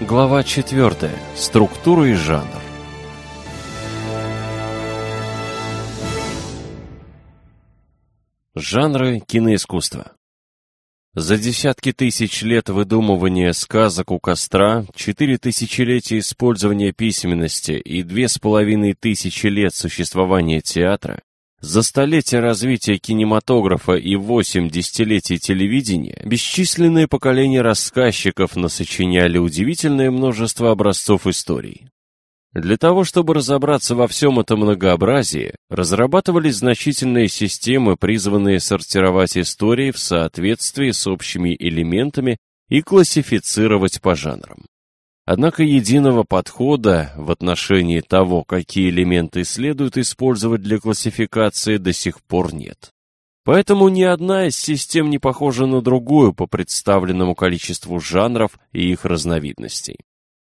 Глава 4. Структура и жанр. Жанры киноискусства. За десятки тысяч лет выдумывания сказок у костра, четыре тысячелетия использования письменности и две с половиной тысячи лет существования театра, за столетие развития кинематографа и восемь десятилетий телевидения бесчисленные поколения рассказчиков насочиняли удивительное множество образцов историй. Для того, чтобы разобраться во всем этом многообразии, разрабатывались значительные системы, призванные сортировать истории в соответствии с общими элементами и классифицировать по жанрам. Однако единого подхода в отношении того, какие элементы следует использовать для классификации, до сих пор нет. Поэтому ни одна из систем не похожа на другую по представленному количеству жанров и их разновидностей.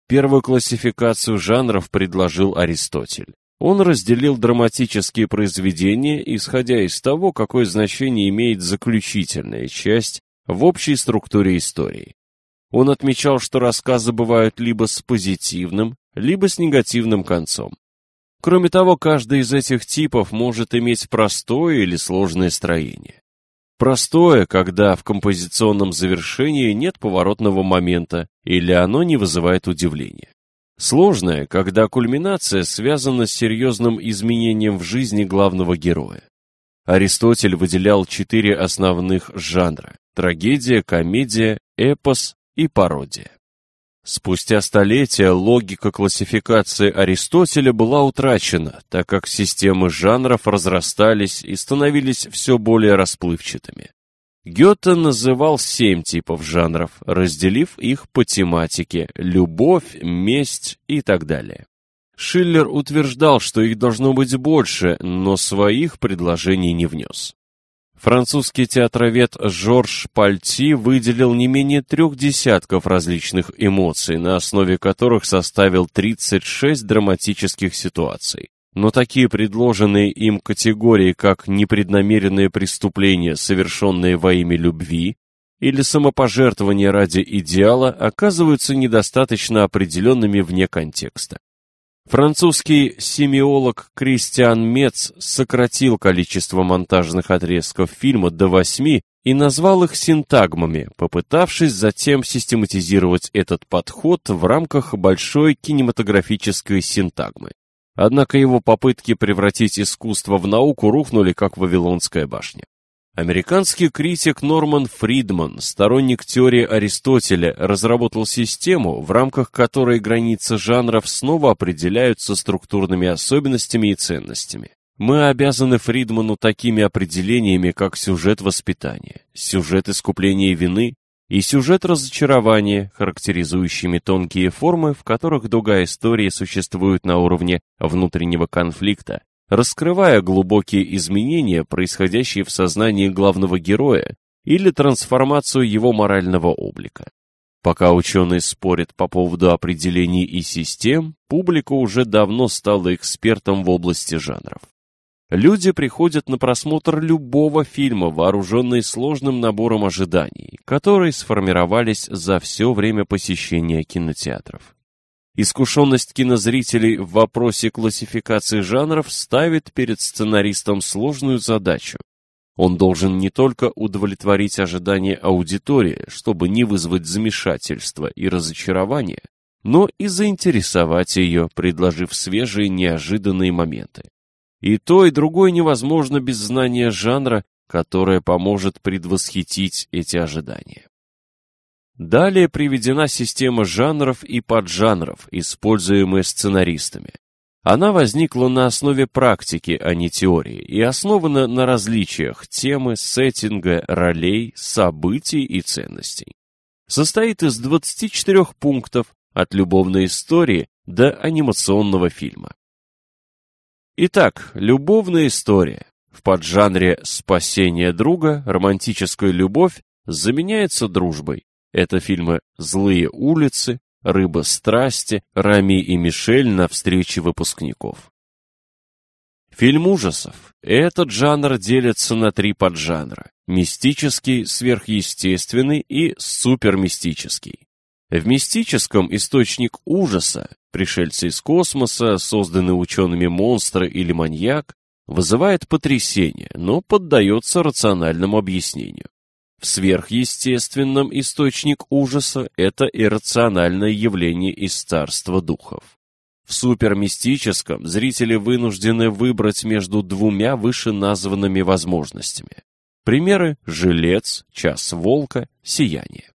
Первую классификацию жанров предложил Аристотель. Он разделил драматические произведения, исходя из того, какое значение имеет заключительная часть в общей структуре истории. Он отмечал, что рассказы бывают либо с позитивным, либо с негативным концом. Кроме того, каждый из этих типов может иметь простое или сложное строение. Простое, когда в композиционном завершении нет поворотного момента или оно не вызывает удивления. Сложное, когда кульминация связана с серьезным изменением в жизни главного героя. Аристотель выделял четыре основных жанра – трагедия, комедия, эпос и пародия. Спустя столетия логика классификации Аристотеля была утрачена, так как системы жанров разрастались и становились все более расплывчатыми. Гёте называл семь типов жанров, разделив их по тематике – любовь, месть и так далее. Шиллер утверждал, что их должно быть больше, но своих предложений не внес. Французский театровед Жорж Пальти выделил не менее трех десятков различных эмоций, на основе которых составил 36 драматических ситуаций. Но такие предложенные им категории, как непреднамеренные преступления, совершенные во имя любви, или самопожертвование ради идеала, оказываются недостаточно определенными вне контекста. Французский семиолог Кристиан Мец сократил количество монтажных отрезков фильма до восьми и назвал их синтагмами, попытавшись затем систематизировать этот подход в рамках большой кинематографической синтагмы. Однако его попытки превратить искусство в науку рухнули, как Вавилонская башня. Американский критик Норман Фридман, сторонник теории Аристотеля, разработал систему, в рамках которой границы жанров снова определяются структурными особенностями и ценностями. Мы обязаны Фридману такими определениями, как сюжет воспитания, сюжет искупления вины и сюжет разочарования, характеризующими тонкие формы, в которых дуга истории существует на уровне внутреннего конфликта, раскрывая глубокие изменения, происходящие в сознании главного героя, или трансформацию его морального облика. Пока ученые спорят по поводу определений и систем, публика уже давно стала экспертом в области жанров. Люди приходят на просмотр любого фильма, вооруженные сложным набором ожиданий, которые сформировались за все время посещения кинотеатров. Искушенность кинозрителей в вопросе классификации жанров ставит перед сценаристом сложную задачу. Он должен не только удовлетворить ожидания аудитории, чтобы не вызвать замешательства и разочарования, но и заинтересовать ее, предложив свежие неожиданные моменты. И то, и другое невозможно без знания жанра, которое поможет предвосхитить эти ожидания. Далее приведена система жанров и поджанров, используемая сценаристами. Она возникла на основе практики, а не теории, и основана на различиях темы, сеттинга, ролей, событий и ценностей. Состоит из 24 пунктов от любовной истории до анимационного фильма. Итак, любовная история. В поджанре «спасение друга» романтическая любовь заменяется дружбой, это фильмы «Злые улицы», «Рыба страсти», «Рами и Мишель на встрече выпускников». Фильм ужасов. Этот жанр делится на три поджанра. Мистический, сверхъестественный и супермистический. В мистическом источник ужаса, пришельцы из космоса, созданные учеными монстры или маньяк, вызывает потрясение, но поддается рациональному объяснению. В сверхъестественном источник ужаса это иррациональное явление из царства духов. В супермистическом зрители вынуждены выбрать между двумя вышеназванными возможностями. Примеры «Жилец», «Час волка», «Сияние».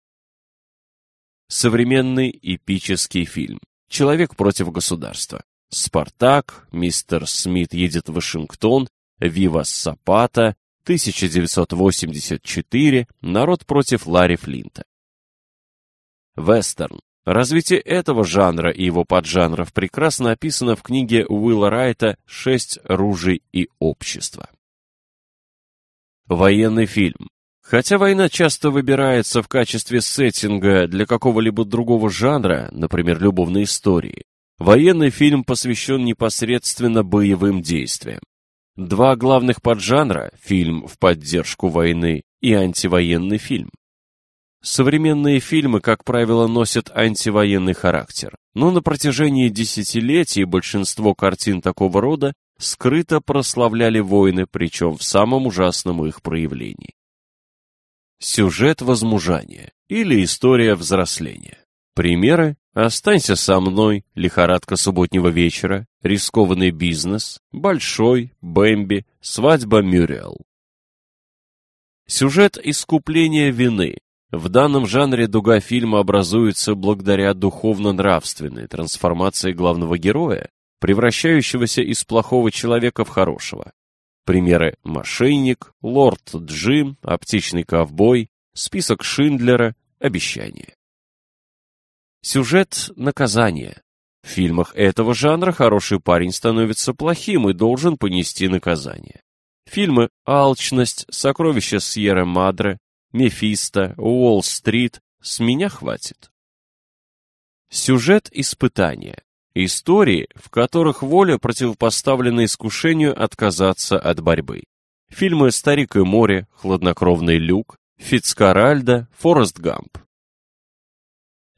Современный эпический фильм «Человек против государства». «Спартак», «Мистер Смит едет в Вашингтон», «Вива Сапата», 1984, «Народ против Ларри Флинта». Вестерн. Развитие этого жанра и его поджанров прекрасно описано в книге Уилла Райта «Шесть ружей и общество». Военный фильм. Хотя война часто выбирается в качестве сеттинга для какого-либо другого жанра, например, любовной истории, военный фильм посвящен непосредственно боевым действиям. Два главных поджанра – фильм в поддержку войны и антивоенный фильм. Современные фильмы, как правило, носят антивоенный характер, но на протяжении десятилетий большинство картин такого рода скрыто прославляли войны, причем в самом ужасном их проявлении. Сюжет возмужания или история взросления. Примеры «Останься со мной», «Лихорадка субботнего вечера», «Рискованный бизнес», «Большой», «Бэмби», «Свадьба Мюрриел». Сюжет искупления вины. В данном жанре дуга фильма образуется благодаря духовно-нравственной трансформации главного героя, превращающегося из плохого человека в хорошего. Примеры «Мошенник», «Лорд Джим», «Аптечный ковбой», «Список Шиндлера», «Обещание». Сюжет наказания. В фильмах этого жанра хороший парень становится плохим и должен понести наказание. Фильмы «Алчность», «Сокровища Сьерра Мадре», «Мефисто», «Уолл-стрит» с меня хватит. Сюжет испытания. Истории, в которых воля противопоставлена искушению отказаться от борьбы. Фильмы «Старик и море», «Хладнокровный люк», «Фицкаральда», «Форест Гамп».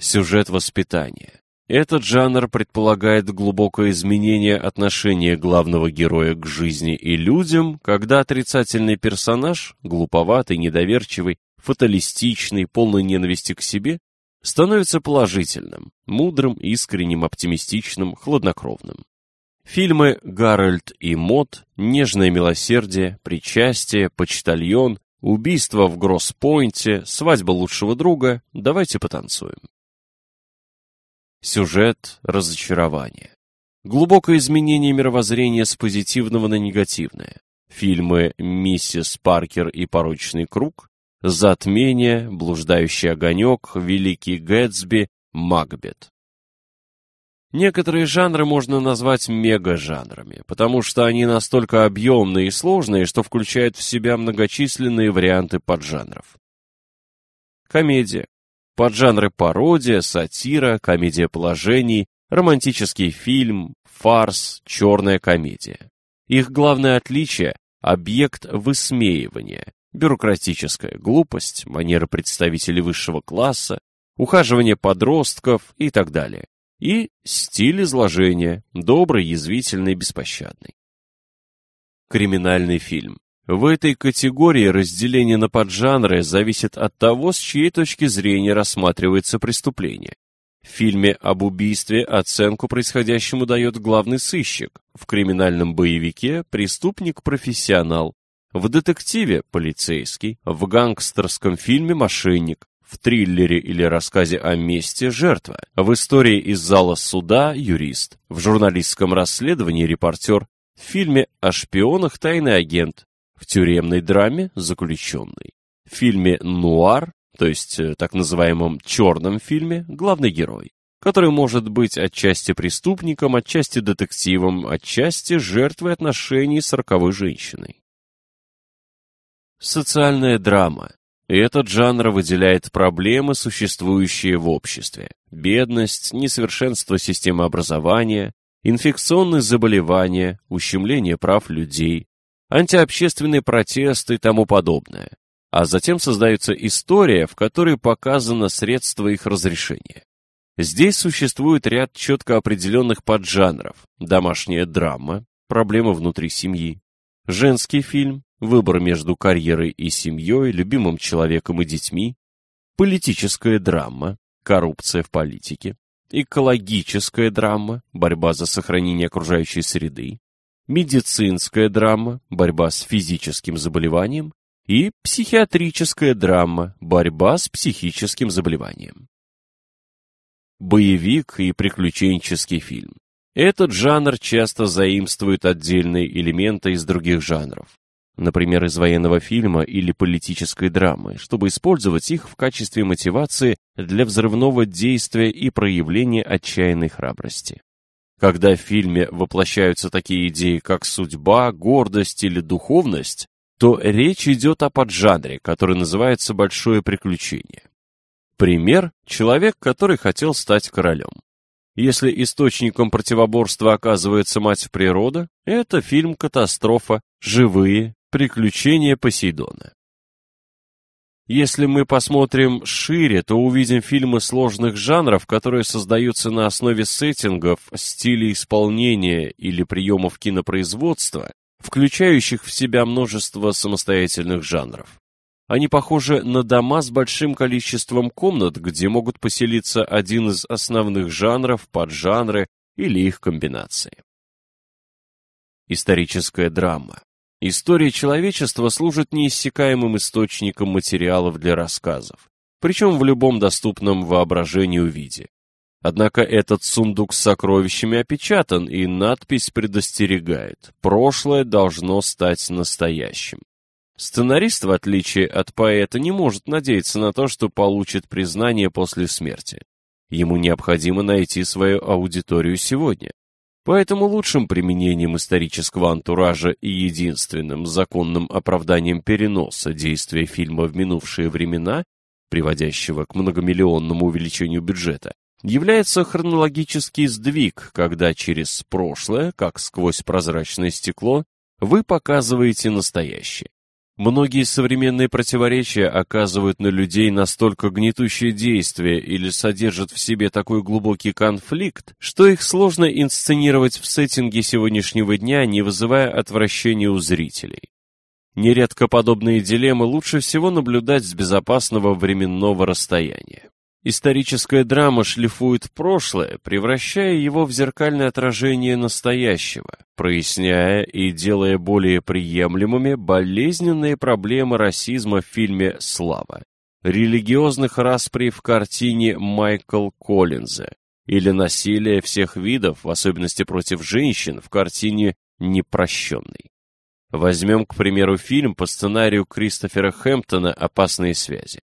Сюжет воспитания. Этот жанр предполагает глубокое изменение отношения главного героя к жизни и людям, когда отрицательный персонаж, глуповатый, недоверчивый, фаталистичный, полный ненависти к себе, становится положительным, мудрым, искренним, оптимистичным, хладнокровным. Фильмы «Гарольд и Мод», «Нежное милосердие», «Причастие», «Почтальон», «Убийство в Гросс-Пойнте», «Свадьба лучшего друга», «Давайте потанцуем». Сюжет разочарования. Глубокое изменение мировоззрения с позитивного на негативное. Фильмы «Миссис Паркер и порочный круг», Затмение, Блуждающий огонек, Великий Гэтсби, Макбет. Некоторые жанры можно назвать мегажанрами, потому что они настолько объемные и сложные, что включают в себя многочисленные варианты поджанров. Комедия. Поджанры пародия, сатира, комедия положений, романтический фильм, фарс, черная комедия. Их главное отличие – объект высмеивания, бюрократическая глупость, манера представителей высшего класса, ухаживание подростков и так далее. И стиль изложения, добрый, язвительный, беспощадный. Криминальный фильм. В этой категории разделение на поджанры зависит от того, с чьей точки зрения рассматривается преступление. В фильме об убийстве оценку происходящему дает главный сыщик, в криминальном боевике преступник-профессионал, в детективе – полицейский, в гангстерском фильме – мошенник, в триллере или рассказе о месте – жертва, в истории из зала суда – юрист, в журналистском расследовании – репортер, в фильме о шпионах – тайный агент, в тюремной драме – заключенный, в фильме «Нуар», то есть э, так называемом черном фильме – главный герой который может быть отчасти преступником, отчасти детективом, отчасти жертвой отношений с роковой женщиной. Социальная драма. Этот жанр выделяет проблемы, существующие в обществе. Бедность, несовершенство системы образования, инфекционные заболевания, ущемление прав людей, антиобщественный протест и тому подобное. а затем создается история, в которой показано средство их разрешения. Здесь существует ряд четко определенных поджанров. Домашняя драма, проблема внутри семьи, женский фильм, выбор между карьерой и семьей, любимым человеком и детьми, политическая драма, коррупция в политике, экологическая драма, борьба за сохранение окружающей среды, медицинская драма, борьба с физическим заболеванием и психиатрическая драма, борьба с психическим заболеванием. Боевик и приключенческий фильм. Этот жанр часто заимствует отдельные элементы из других жанров, например, из военного фильма или политической драмы, чтобы использовать их в качестве мотивации для взрывного действия и проявления отчаянной храбрости. Когда в фильме воплощаются такие идеи, как судьба, гордость или духовность, то речь идет о поджанре, который называется «большое приключение». Пример – человек, который хотел стать королем. Если источником противоборства оказывается мать природа, это фильм «Катастрофа. Живые. Приключения Посейдона». Если мы посмотрим шире, то увидим фильмы сложных жанров, которые создаются на основе сеттингов, стилей исполнения или приемов кинопроизводства, включающих в себя множество самостоятельных жанров. Они похожи на дома с большим количеством комнат, где могут поселиться один из основных жанров, поджанры или их комбинации. Историческая драма. История человечества служит неиссякаемым источником материалов для рассказов, причем в любом доступном воображению виде. Однако этот сундук с сокровищами опечатан, и надпись предостерегает «Прошлое должно стать настоящим». Сценарист, в отличие от поэта, не может надеяться на то, что получит признание после смерти. Ему необходимо найти свою аудиторию сегодня. Поэтому лучшим применением исторического антуража и единственным законным оправданием переноса действия фильма в минувшие времена, приводящего к многомиллионному увеличению бюджета, является хронологический сдвиг, когда через прошлое, как сквозь прозрачное стекло, вы показываете настоящее. Многие современные противоречия оказывают на людей настолько гнетущее действие или содержат в себе такой глубокий конфликт, что их сложно инсценировать в сеттинге сегодняшнего дня, не вызывая отвращения у зрителей. Нередко подобные дилеммы лучше всего наблюдать с безопасного временного расстояния. Историческая драма шлифует прошлое, превращая его в зеркальное отражение настоящего, проясняя и делая более приемлемыми болезненные проблемы расизма в фильме «Слава», религиозных расприй в картине Майкл Коллинза или насилие всех видов, в особенности против женщин, в картине «Непрощенный». Возьмем, к примеру, фильм по сценарию Кристофера Хэмптона «Опасные связи».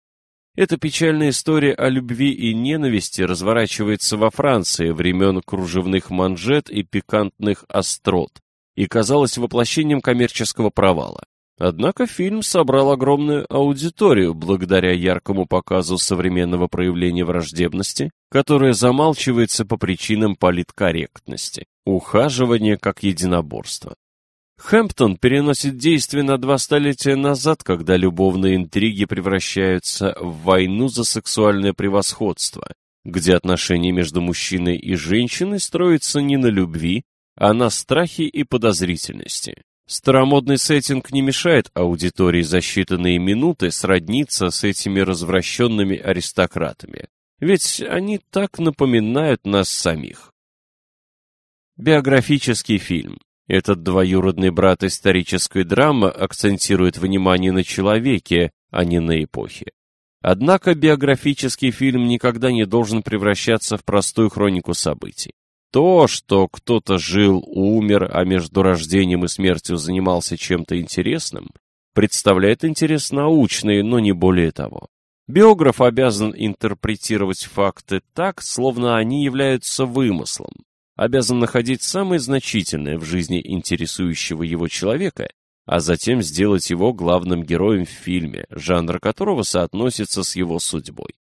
Эта печальная история о любви и ненависти разворачивается во Франции времен кружевных манжет и пикантных острот и казалась воплощением коммерческого провала. Однако фильм собрал огромную аудиторию благодаря яркому показу современного проявления враждебности, которое замалчивается по причинам политкорректности, ухаживания как единоборство. Хэмптон переносит действие на два столетия назад, когда любовные интриги превращаются в войну за сексуальное превосходство, где отношения между мужчиной и женщиной строятся не на любви, а на страхе и подозрительности. Старомодный сеттинг не мешает аудитории за считанные минуты сродниться с этими развращенными аристократами, ведь они так напоминают нас самих. Биографический фильм этот двоюродный брат исторической драмы акцентирует внимание на человеке, а не на эпохе. Однако биографический фильм никогда не должен превращаться в простую хронику событий. То, что кто-то жил, умер, а между рождением и смертью занимался чем-то интересным, представляет интерес научный, но не более того. Биограф обязан интерпретировать факты так, словно они являются вымыслом, обязан находить самое значительное в жизни интересующего его человека, а затем сделать его главным героем в фильме, жанр которого соотносится с его судьбой.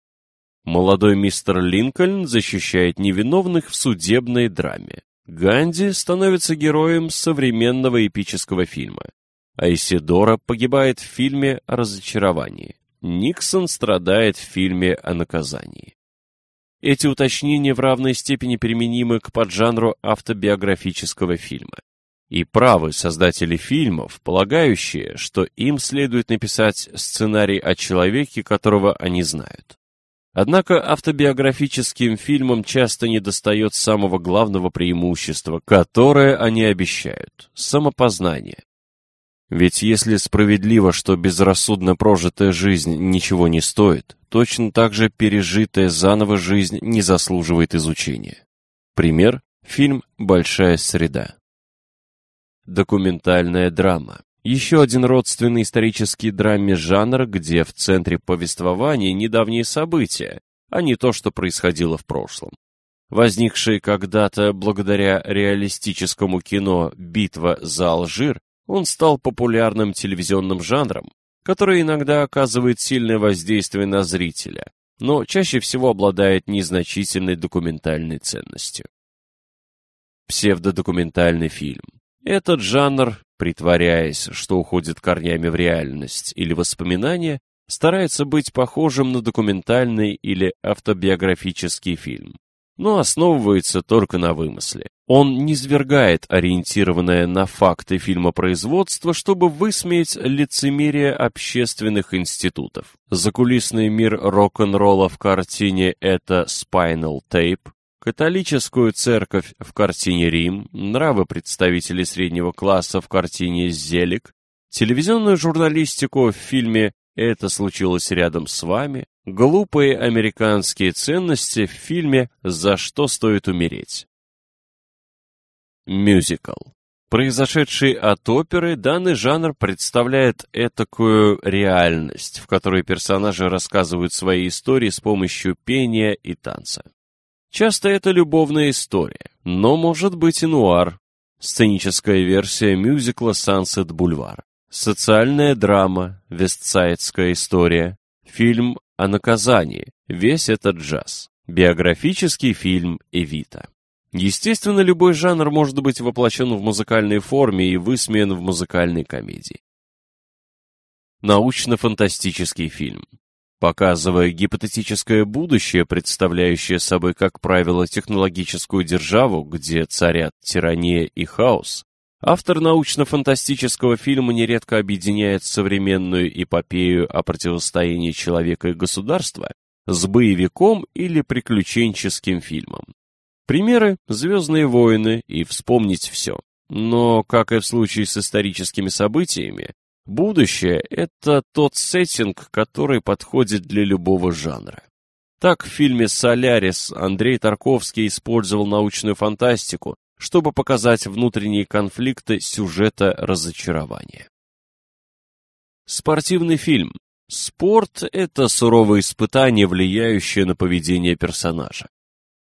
Молодой мистер Линкольн защищает невиновных в судебной драме. Ганди становится героем современного эпического фильма. Айсидора погибает в фильме о разочаровании. Никсон страдает в фильме о наказании. Эти уточнения в равной степени применимы к поджанру автобиографического фильма. И правы создатели фильмов, полагающие, что им следует написать сценарий о человеке, которого они знают. Однако автобиографическим фильмам часто недостает самого главного преимущества, которое они обещают – самопознание. Ведь если справедливо, что безрассудно прожитая жизнь ничего не стоит, точно так же пережитая заново жизнь не заслуживает изучения. Пример – фильм «Большая среда». Документальная драма. Еще один родственный исторический драме жанр, где в центре повествования недавние события, а не то, что происходило в прошлом. Возникший когда-то благодаря реалистическому кино «Битва за Алжир» он стал популярным телевизионным жанром, который иногда оказывает сильное воздействие на зрителя, но чаще всего обладает незначительной документальной ценностью. Псевдодокументальный фильм. Этот жанр, притворяясь, что уходит корнями в реальность или воспоминания, старается быть похожим на документальный или автобиографический фильм, но основывается только на вымысле. Он не свергает ориентированное на факты фильмопроизводства, чтобы высмеять лицемерие общественных институтов. Закулисный мир рок-н-ролла в картине «Это Spinal Tape», католическую церковь в картине «Рим», нравы представителей среднего класса в картине «Зелик», телевизионную журналистику в фильме «Это случилось рядом с вами», глупые американские ценности в фильме «За что стоит умереть». Мюзикл. Произошедший от оперы, данный жанр представляет этакую реальность, в которой персонажи рассказывают свои истории с помощью пения и танца. Часто это любовная история, но может быть и нуар, сценическая версия мюзикла «Сансет Бульвар», социальная драма, вестсайдская история, фильм о наказании, весь этот джаз, биографический фильм «Эвита». Естественно, любой жанр может быть воплощен в музыкальной форме и высмеян в музыкальной комедии. Научно-фантастический фильм. Показывая гипотетическое будущее, представляющее собой, как правило, технологическую державу, где царят тирания и хаос, автор научно-фантастического фильма нередко объединяет современную эпопею о противостоянии человека и государства с боевиком или приключенческим фильмом. Примеры – «Звездные войны» и «Вспомнить все». Но, как и в случае с историческими событиями, будущее – это тот сеттинг, который подходит для любого жанра. Так в фильме «Солярис» Андрей Тарковский использовал научную фантастику, чтобы показать внутренние конфликты сюжета разочарования. Спортивный фильм. Спорт – это суровое испытание, влияющее на поведение персонажа.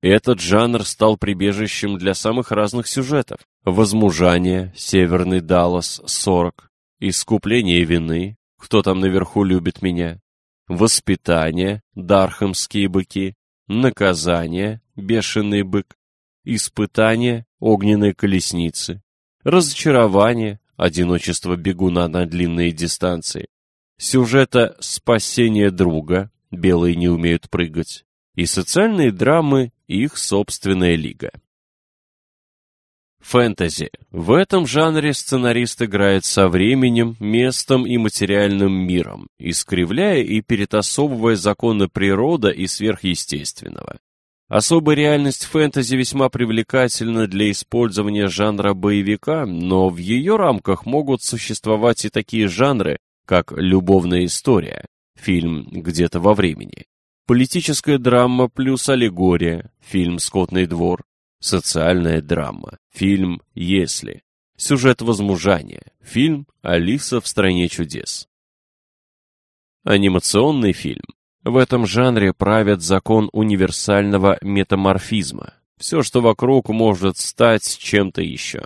Этот жанр стал прибежищем для самых разных сюжетов. Возмужание, Северный Даллас, 40, Искупление вины, Кто там наверху любит меня, Воспитание, Дархамские быки, Наказание, Бешеный бык, Испытание, Огненные колесницы, Разочарование, Одиночество бегуна на длинные дистанции, Сюжета «Спасение друга», Белые не умеют прыгать, и социальные драмы их собственная лига. Фэнтези. В этом жанре сценарист играет со временем, местом и материальным миром, искривляя и перетасовывая законы природы и сверхъестественного. Особая реальность фэнтези весьма привлекательна для использования жанра боевика, но в ее рамках могут существовать и такие жанры, как любовная история, фильм «Где-то во времени», Политическая драма плюс аллегория, фильм «Скотный двор», социальная драма, фильм «Если», сюжет возмужания, фильм «Алиса в стране чудес». Анимационный фильм. В этом жанре правят закон универсального метаморфизма. Все, что вокруг, может стать чем-то еще.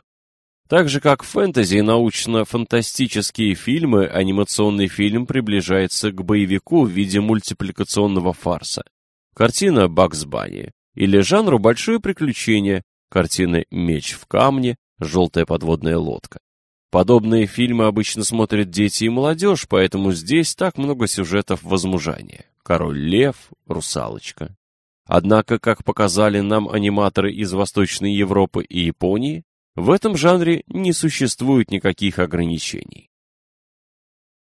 Так же, как фэнтези и научно-фантастические фильмы, анимационный фильм приближается к боевику в виде мультипликационного фарса. Картина «Бакс Банни» или жанру «Большое приключение», картины «Меч в камне», «Желтая подводная лодка». Подобные фильмы обычно смотрят дети и молодежь, поэтому здесь так много сюжетов возмужания. Король Лев, Русалочка. Однако, как показали нам аниматоры из Восточной Европы и Японии, в этом жанре не существует никаких ограничений.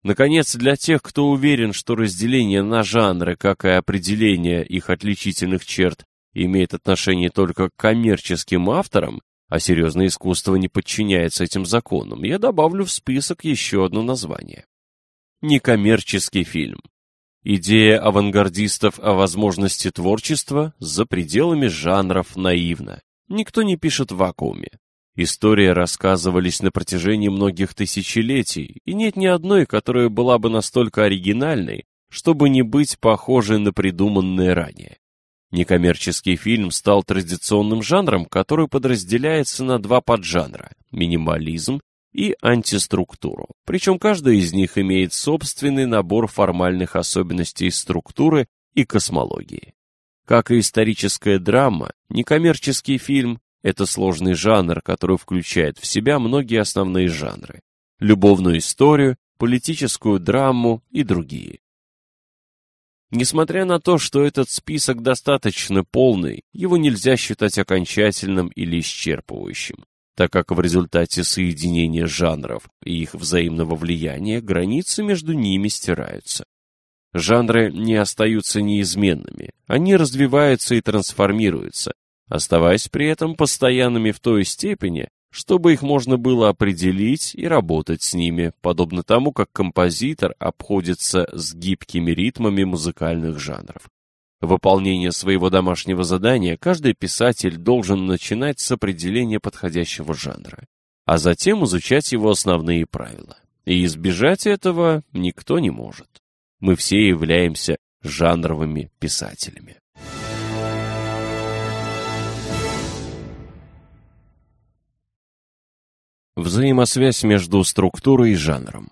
Наконец, для тех, кто уверен, что разделение на жанры, как и определение их отличительных черт, имеет отношение только к коммерческим авторам, а серьезное искусство не подчиняется этим законам, я добавлю в список еще одно название. Некоммерческий фильм. Идея авангардистов о возможности творчества за пределами жанров наивна. Никто не пишет в вакууме. Истории рассказывались на протяжении многих тысячелетий, и нет ни одной, которая была бы настолько оригинальной, чтобы не быть похожей на придуманные ранее. Некоммерческий фильм стал традиционным жанром, который подразделяется на два поджанра – минимализм и антиструктуру. Причем каждый из них имеет собственный набор формальных особенностей структуры и космологии. Как и историческая драма, некоммерческий фильм – это сложный жанр, который включает в себя многие основные жанры – любовную историю, политическую драму и другие. Несмотря на то, что этот список достаточно полный, его нельзя считать окончательным или исчерпывающим, так как в результате соединения жанров и их взаимного влияния границы между ними стираются. Жанры не остаются неизменными, они развиваются и трансформируются, оставаясь при этом постоянными в той степени, чтобы их можно было определить и работать с ними, подобно тому, как композитор обходится с гибкими ритмами музыкальных жанров. Выполнение своего домашнего задания каждый писатель должен начинать с определения подходящего жанра, а затем изучать его основные правила. И избежать этого никто не может. Мы все являемся жанровыми писателями. Взаимосвязь между структурой и жанром.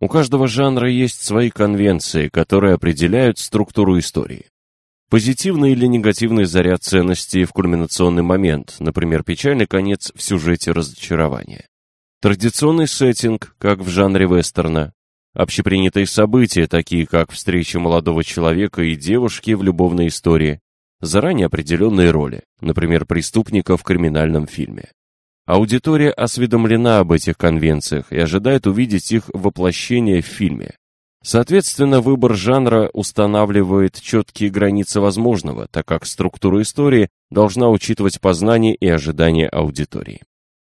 У каждого жанра есть свои конвенции, которые определяют структуру истории. Позитивный или негативный заряд ценностей в кульминационный момент, например, печальный конец в сюжете разочарования. Традиционный сеттинг, как в жанре вестерна. Общепринятые события, такие как встреча молодого человека и девушки в любовной истории. Заранее определенные роли, например, преступника в криминальном фильме. Аудитория осведомлена об этих конвенциях и ожидает увидеть их воплощение в фильме. Соответственно, выбор жанра устанавливает четкие границы возможного, так как структура истории должна учитывать познание и ожидания аудитории.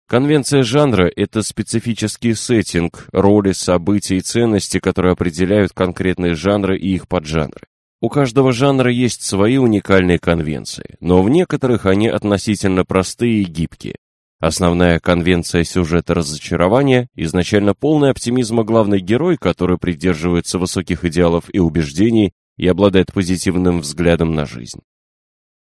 Конвенция жанра – это специфический сеттинг, роли, события и ценности, которые определяют конкретные жанры и их поджанры. У каждого жанра есть свои уникальные конвенции, но в некоторых они относительно простые и гибкие. Основная конвенция сюжета разочарования – изначально полный оптимизма главный герой, который придерживается высоких идеалов и убеждений и обладает позитивным взглядом на жизнь.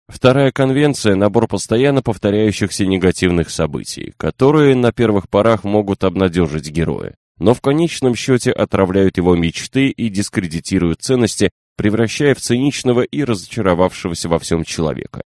Вторая конвенция – набор постоянно повторяющихся негативных событий, которые на первых порах могут обнадежить героя, но в конечном счете отравляют его мечты и дискредитируют ценности, превращая в циничного и разочаровавшегося во всем человека.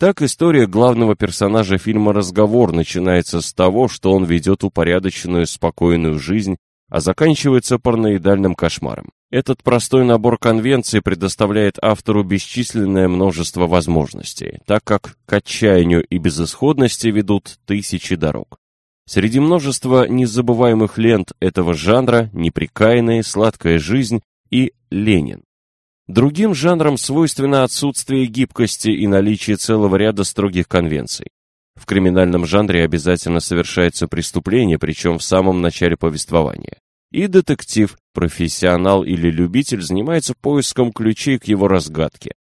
Так история главного персонажа фильма «Разговор» начинается с того, что он ведет упорядоченную, спокойную жизнь, а заканчивается параноидальным кошмаром. Этот простой набор конвенций предоставляет автору бесчисленное множество возможностей, так как к отчаянию и безысходности ведут тысячи дорог. Среди множества незабываемых лент этого жанра «Неприкаянная», «Сладкая жизнь» и «Ленин». Другим жанрам свойственно отсутствие гибкости и наличие целого ряда строгих конвенций. В криминальном жанре обязательно совершается преступление, причем в самом начале повествования. И детектив, профессионал или любитель занимается поиском ключей к его разгадке.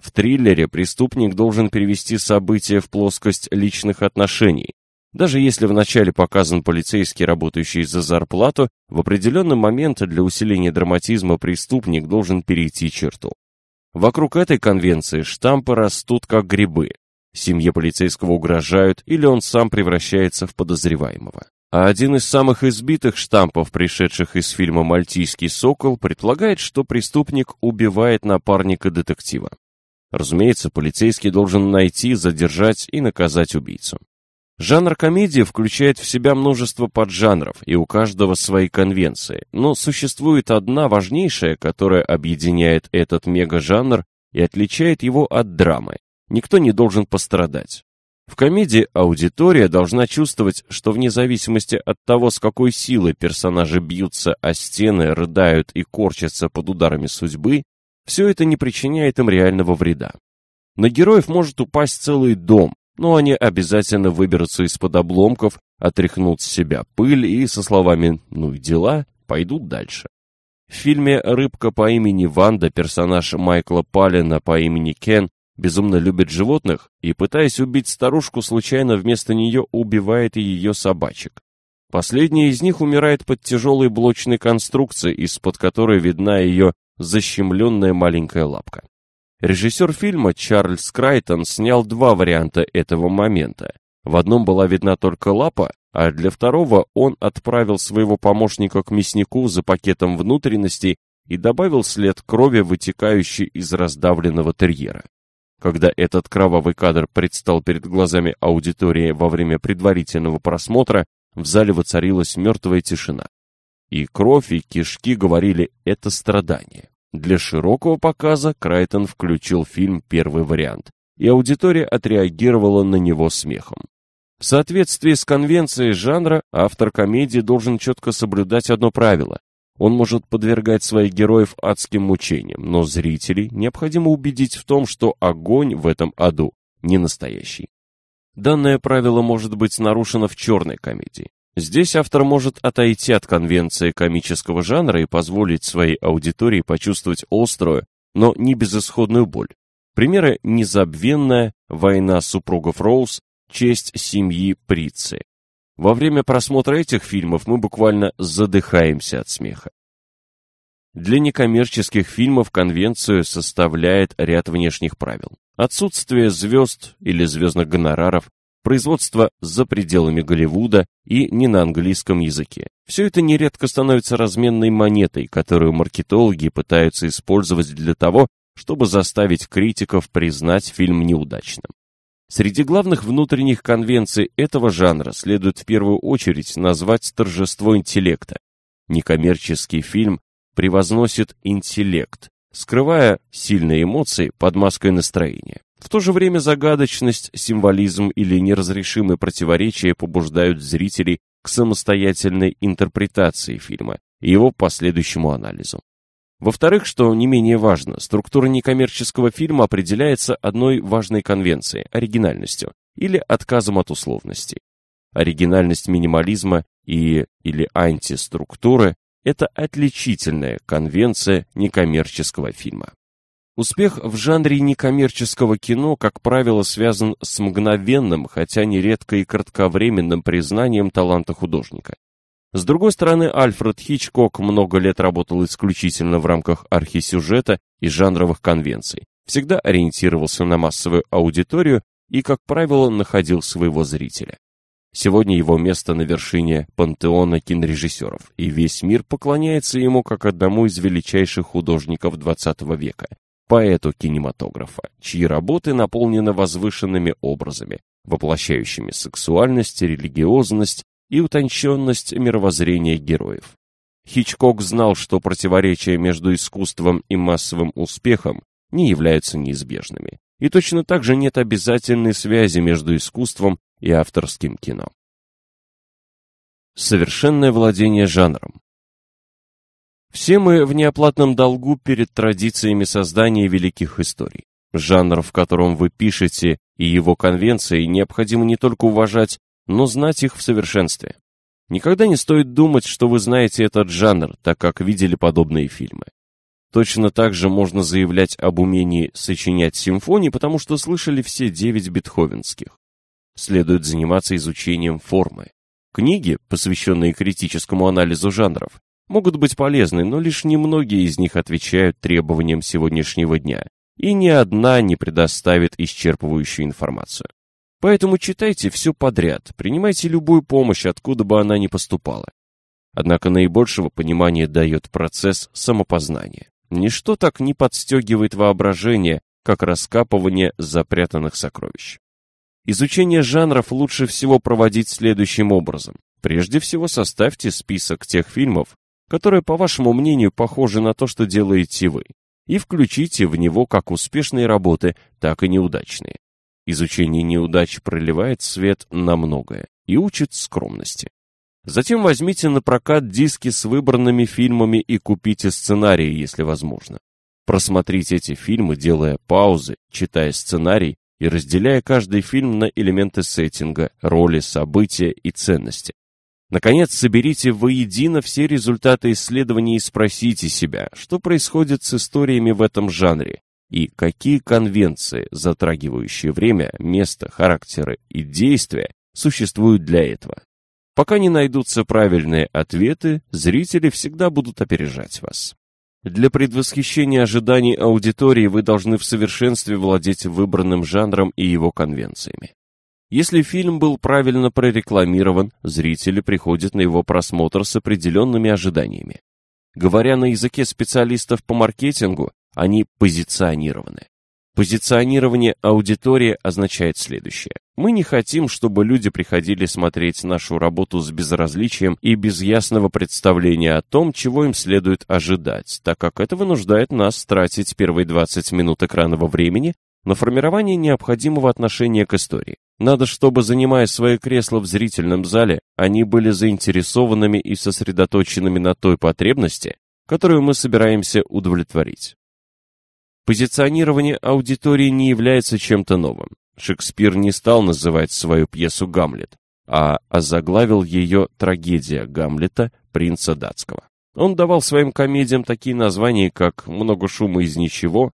В триллере преступник должен перевести события в плоскость личных отношений, даже если вначале показан полицейский, работающий за зарплату, в определенный момент для усиления драматизма преступник должен перейти черту. Вокруг этой конвенции штампы растут как грибы. Семье полицейского угрожают или он сам превращается в подозреваемого. А один из самых избитых штампов, пришедших из фильма «Мальтийский сокол», предполагает, что преступник убивает напарника детектива. Разумеется, полицейский должен найти, задержать и наказать убийцу. Жанр комедии включает в себя множество поджанров, и у каждого свои конвенции, но существует одна важнейшая, которая объединяет этот мега-жанр и отличает его от драмы. Никто не должен пострадать. В комедии аудитория должна чувствовать, что вне зависимости от того, с какой силой персонажи бьются о стены, рыдают и корчатся под ударами судьбы, все это не причиняет им реального вреда. На героев может упасть целый дом, но они обязательно выберутся из-под обломков, отряхнут с себя пыль и со словами «ну и дела» пойдут дальше. В фильме «Рыбка по имени Ванда» персонаж Майкла Палина по имени Кен безумно любит животных и, пытаясь убить старушку, случайно вместо нее убивает и ее собачек. Последняя из них умирает под тяжелой блочной конструкцией, из-под которой видна ее защемленная маленькая лапка. Режиссер фильма Чарльз Крайтон снял два варианта этого момента. В одном была видна только лапа, а для второго он отправил своего помощника к мяснику за пакетом внутренностей и добавил след крови, вытекающий из раздавленного терьера. Когда этот кровавый кадр предстал перед глазами аудитории во время предварительного просмотра, в зале воцарилась мертвая тишина. И кровь, и кишки говорили «это страдание». Для широкого показа Крайтон включил фильм «Первый вариант», и аудитория отреагировала на него смехом. В соответствии с конвенцией жанра, автор комедии должен четко соблюдать одно правило. Он может подвергать своих героев адским мучениям, но зрителей необходимо убедить в том, что огонь в этом аду не настоящий. Данное правило может быть нарушено в черной комедии. Здесь автор может отойти от конвенции комического жанра и позволить своей аудитории почувствовать острую, но не безысходную боль. Примеры «Незабвенная», «Война супругов Роуз», «Честь семьи Притцы». Во время просмотра этих фильмов мы буквально задыхаемся от смеха. Для некоммерческих фильмов конвенцию составляет ряд внешних правил. Отсутствие звезд или звездных гонораров, производство за пределами Голливуда и не на английском языке. Все это нередко становится разменной монетой, которую маркетологи пытаются использовать для того, чтобы заставить критиков признать фильм неудачным. Среди главных внутренних конвенций этого жанра следует в первую очередь назвать торжество интеллекта. Некоммерческий фильм превозносит интеллект, скрывая сильные эмоции под маской настроения. В то же время загадочность, символизм или неразрешимые противоречия побуждают зрителей к самостоятельной интерпретации фильма и его последующему анализу. Во-вторых, что не менее важно, структура некоммерческого фильма определяется одной важной конвенцией – оригинальностью или отказом от условностей. Оригинальность минимализма и или антиструктуры – это отличительная конвенция некоммерческого фильма. Успех в жанре некоммерческого кино, как правило, связан с мгновенным, хотя нередко и кратковременным признанием таланта художника. С другой стороны, Альфред Хичкок много лет работал исключительно в рамках архисюжета и жанровых конвенций, всегда ориентировался на массовую аудиторию и, как правило, находил своего зрителя. Сегодня его место на вершине пантеона кинорежиссеров, и весь мир поклоняется ему как одному из величайших художников XX века, поэту кинематографа, чьи работы наполнены возвышенными образами, воплощающими сексуальность, религиозность и утонченность мировоззрения героев. Хичкок знал, что противоречия между искусством и массовым успехом не являются неизбежными, и точно так же нет обязательной связи между искусством и авторским кино. Совершенное владение жанром. Все мы в неоплатном долгу перед традициями создания великих историй. Жанр, в котором вы пишете, и его конвенции необходимо не только уважать, но знать их в совершенстве. Никогда не стоит думать, что вы знаете этот жанр, так как видели подобные фильмы. Точно так же можно заявлять об умении сочинять симфонии, потому что слышали все девять бетховенских. Следует заниматься изучением формы. Книги, посвященные критическому анализу жанров, могут быть полезны, но лишь немногие из них отвечают требованиям сегодняшнего дня, и ни одна не предоставит исчерпывающую информацию. Поэтому читайте все подряд, принимайте любую помощь, откуда бы она ни поступала. Однако наибольшего понимания дает процесс самопознания. Ничто так не подстегивает воображение, как раскапывание запрятанных сокровищ. Изучение жанров лучше всего проводить следующим образом. Прежде всего составьте список тех фильмов, которые, по вашему мнению, похожи на то, что делаете вы, и включите в него как успешные работы, так и неудачные. Изучение неудач проливает свет на многое и учит скромности. Затем возьмите на прокат диски с выбранными фильмами и купите сценарии, если возможно. Просмотрите эти фильмы, делая паузы, читая сценарий и разделяя каждый фильм на элементы сеттинга, роли, события и ценности. Наконец, соберите воедино все результаты исследований и спросите себя, что происходит с историями в этом жанре и какие конвенции, затрагивающие время, место, характеры и действия, существуют для этого. Пока не найдутся правильные ответы, зрители всегда будут опережать вас. Для предвосхищения ожиданий аудитории вы должны в совершенстве владеть выбранным жанром и его конвенциями. Если фильм был правильно прорекламирован, зрители приходят на его просмотр с определенными ожиданиями. Говоря на языке специалистов по маркетингу, они позиционированы. Позиционирование аудитории означает следующее. Мы не хотим, чтобы люди приходили смотреть нашу работу с безразличием и без ясного представления о том, чего им следует ожидать, так как это вынуждает нас тратить первые 20 минут экранного времени на формирование необходимого отношения к истории. Надо, чтобы, занимая свое кресло в зрительном зале, они были заинтересованными и сосредоточенными на той потребности, которую мы собираемся удовлетворить. Позиционирование аудитории не является чем-то новым. Шекспир не стал называть свою пьесу «Гамлет», а озаглавил ее «Трагедия Гамлета» принца датского. Он давал своим комедиям такие названия, как «Много шума из ничего»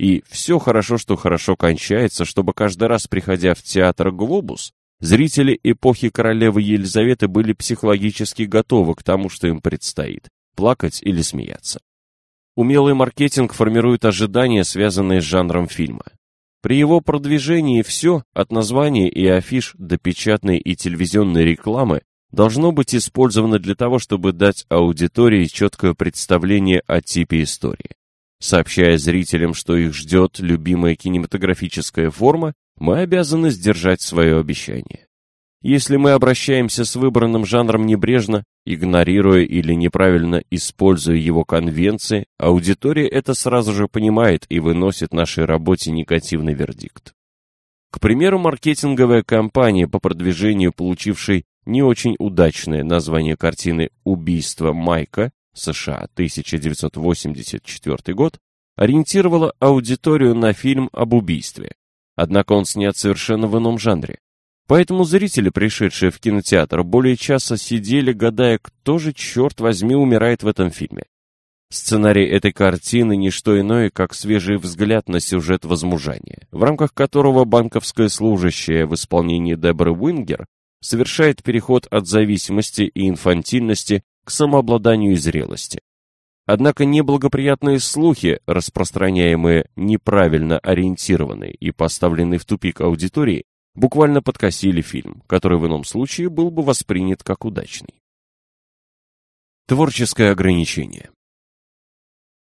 и «Все хорошо, что хорошо кончается», чтобы каждый раз, приходя в театр «Глобус», зрители эпохи королевы Елизаветы были психологически готовы к тому, что им предстоит – плакать или смеяться. Умелый маркетинг формирует ожидания, связанные с жанром фильма. При его продвижении все, от названия и афиш до печатной и телевизионной рекламы, должно быть использовано для того, чтобы дать аудитории четкое представление о типе истории. Сообщая зрителям, что их ждет любимая кинематографическая форма, мы обязаны сдержать свое обещание. Если мы обращаемся с выбранным жанром небрежно, игнорируя или неправильно используя его конвенции, аудитория это сразу же понимает и выносит нашей работе негативный вердикт. К примеру, маркетинговая кампания по продвижению, получившей не очень удачное название картины «Убийство Майка» США 1984 год, ориентировала аудиторию на фильм об убийстве. Однако он снят совершенно в ином жанре. Поэтому зрители, пришедшие в кинотеатр, более часа сидели, гадая, кто же, черт возьми, умирает в этом фильме. Сценарий этой картины – не что иное, как свежий взгляд на сюжет возмужания, в рамках которого банковская служащая в исполнении Дебры Уингер совершает переход от зависимости и инфантильности к самообладанию и зрелости. Однако неблагоприятные слухи, распространяемые неправильно ориентированной и поставленной в тупик аудитории, буквально подкосили фильм, который в ином случае был бы воспринят как удачный. Творческое ограничение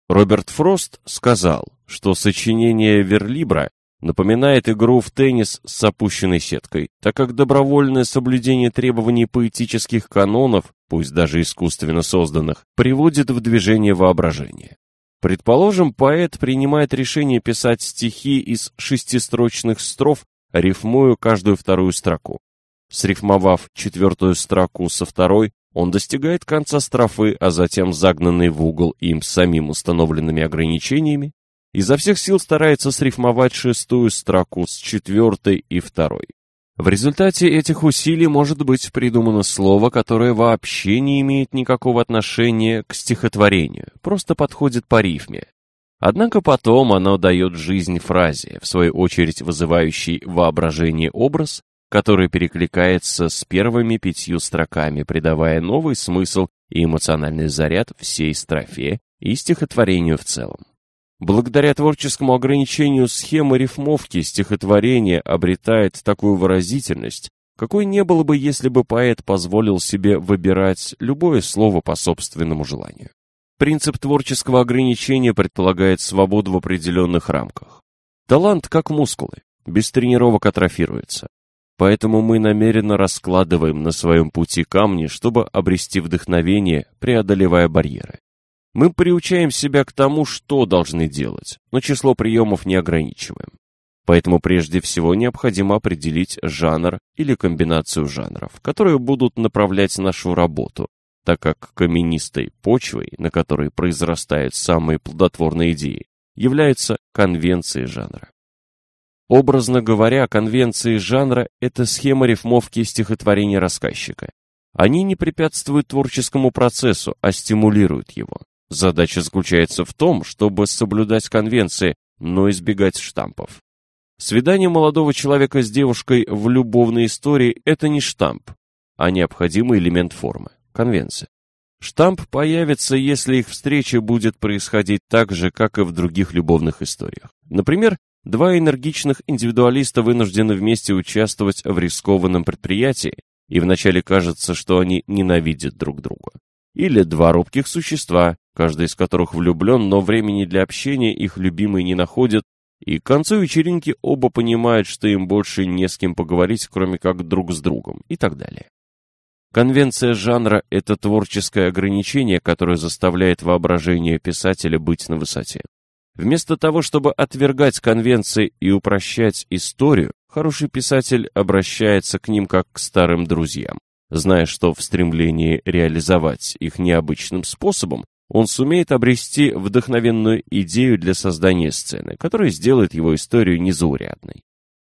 Роберт Фрост сказал, что сочинение Верлибра напоминает игру в теннис с опущенной сеткой, так как добровольное соблюдение требований поэтических канонов, пусть даже искусственно созданных, приводит в движение воображение. Предположим, поэт принимает решение писать стихи из шестистрочных строф рифмую каждую вторую строку. Срифмовав четвертую строку со второй, он достигает конца строфы, а затем загнанный в угол им самим установленными ограничениями, изо всех сил старается срифмовать шестую строку с четвертой и второй. В результате этих усилий может быть придумано слово, которое вообще не имеет никакого отношения к стихотворению, просто подходит по рифме. Однако потом оно дает жизнь фразе, в свою очередь вызывающей воображение образ, который перекликается с первыми пятью строками, придавая новый смысл и эмоциональный заряд всей строфе и стихотворению в целом. Благодаря творческому ограничению схемы рифмовки стихотворение обретает такую выразительность, какой не было бы, если бы поэт позволил себе выбирать любое слово по собственному желанию. Принцип творческого ограничения предполагает свободу в определенных рамках. Талант как мускулы, без тренировок атрофируется. Поэтому мы намеренно раскладываем на своем пути камни, чтобы обрести вдохновение, преодолевая барьеры. Мы приучаем себя к тому, что должны делать, но число приемов не ограничиваем. Поэтому прежде всего необходимо определить жанр или комбинацию жанров, которые будут направлять нашу работу, так как каменистой почвой, на которой произрастают самые плодотворные идеи, являются конвенции жанра. Образно говоря, конвенции жанра – это схема рифмовки стихотворения рассказчика. Они не препятствуют творческому процессу, а стимулируют его. Задача заключается в том, чтобы соблюдать конвенции, но избегать штампов. Свидание молодого человека с девушкой в любовной истории – это не штамп, а необходимый элемент формы – конвенция. Штамп появится, если их встреча будет происходить так же, как и в других любовных историях. Например, Два энергичных индивидуалиста вынуждены вместе участвовать в рискованном предприятии, и вначале кажется, что они ненавидят друг друга. Или два робких существа, каждый из которых влюблен, но времени для общения их любимый не находит, и к концу вечеринки оба понимают, что им больше не с кем поговорить, кроме как друг с другом, и так далее. Конвенция жанра – это творческое ограничение, которое заставляет воображение писателя быть на высоте. Вместо того, чтобы отвергать конвенции и упрощать историю, хороший писатель обращается к ним как к старым друзьям, зная, что в стремлении реализовать их необычным способом он сумеет обрести вдохновенную идею для создания сцены, которая сделает его историю незаурядной.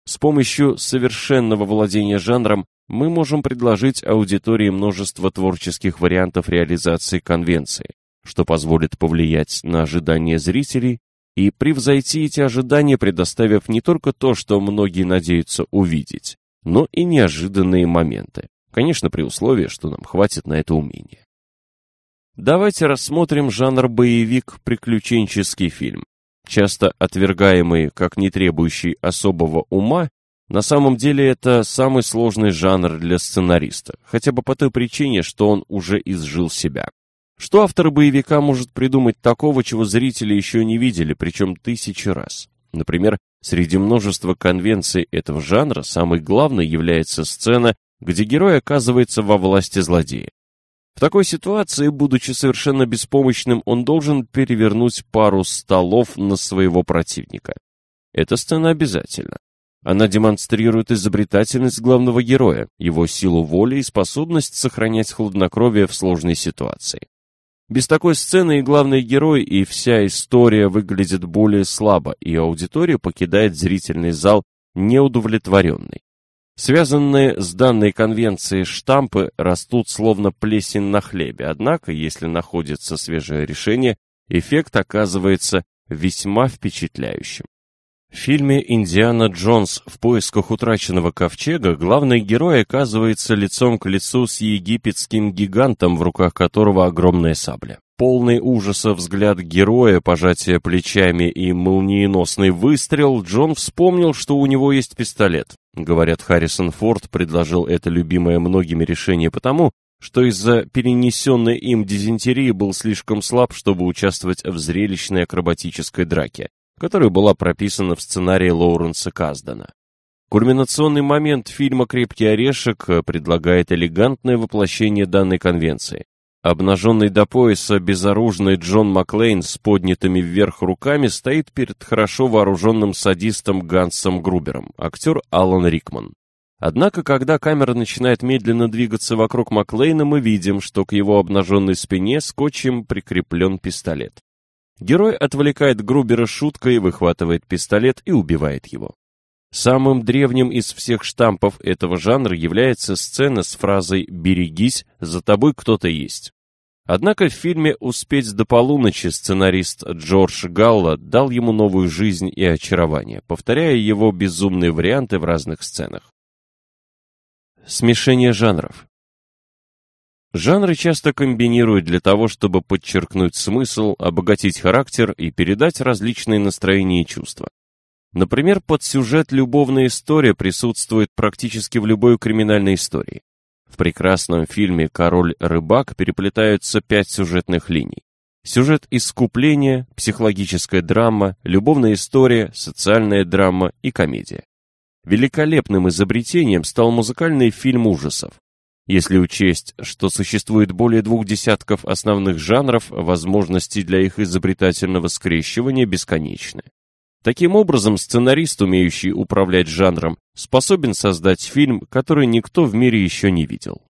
С помощью совершенного владения жанром мы можем предложить аудитории множество творческих вариантов реализации конвенции, что позволит повлиять на ожидания зрителей и превзойти эти ожидания, предоставив не только то, что многие надеются увидеть, но и неожиданные моменты. Конечно, при условии, что нам хватит на это умения. Давайте рассмотрим жанр боевик-приключенческий фильм. Часто отвергаемый как не требующий особого ума, на самом деле это самый сложный жанр для сценариста, хотя бы по той причине, что он уже изжил себя. Что автор боевика может придумать такого, чего зрители еще не видели, причем тысячи раз? Например, среди множества конвенций этого жанра самой главной является сцена, где герой оказывается во власти злодея. В такой ситуации, будучи совершенно беспомощным, он должен перевернуть пару столов на своего противника. Эта сцена обязательна. Она демонстрирует изобретательность главного героя, его силу воли и способность сохранять хладнокровие в сложной ситуации. Без такой сцены и главный герой, и вся история выглядит более слабо, и аудитория покидает зрительный зал неудовлетворенной. Связанные с данной конвенцией штампы растут словно плесень на хлебе, однако, если находится свежее решение, эффект оказывается весьма впечатляющим. В фильме «Индиана Джонс. В поисках утраченного ковчега» главный герой оказывается лицом к лицу с египетским гигантом, в руках которого огромная сабля. Полный ужаса взгляд героя, пожатие плечами и молниеносный выстрел, Джон вспомнил, что у него есть пистолет. Говорят, Харрисон Форд предложил это любимое многими решение потому, что из-за перенесенной им дизентерии был слишком слаб, чтобы участвовать в зрелищной акробатической драке которая была прописана в сценарии Лоуренса Каздена. Кульминационный момент фильма «Крепкий орешек» предлагает элегантное воплощение данной конвенции. Обнаженный до пояса безоружный Джон Маклейн с поднятыми вверх руками стоит перед хорошо вооруженным садистом Гансом Грубером, актер Алан Рикман. Однако, когда камера начинает медленно двигаться вокруг Маклейна, мы видим, что к его обнаженной спине скотчем прикреплен пистолет. Герой отвлекает Грубера шуткой, выхватывает пистолет и убивает его. Самым древним из всех штампов этого жанра является сцена с фразой «берегись, за тобой кто-то есть». Однако в фильме «Успеть до полуночи» сценарист Джордж Галла дал ему новую жизнь и очарование, повторяя его безумные варианты в разных сценах. Смешение жанров Жанры часто комбинируют для того, чтобы подчеркнуть смысл, обогатить характер и передать различные настроения и чувства. Например, под сюжет любовная история присутствует практически в любой криминальной истории. В прекрасном фильме «Король-рыбак» переплетаются пять сюжетных линий. Сюжет искупления, психологическая драма, любовная история, социальная драма и комедия. великолепным изобретением стал музыкальный фильм ужасов. Если учесть, что существует более двух десятков основных жанров, возможности для их изобретательного скрещивания бесконечны. Таким образом, сценарист, умеющий управлять жанром, способен создать фильм, который никто в мире еще не видел.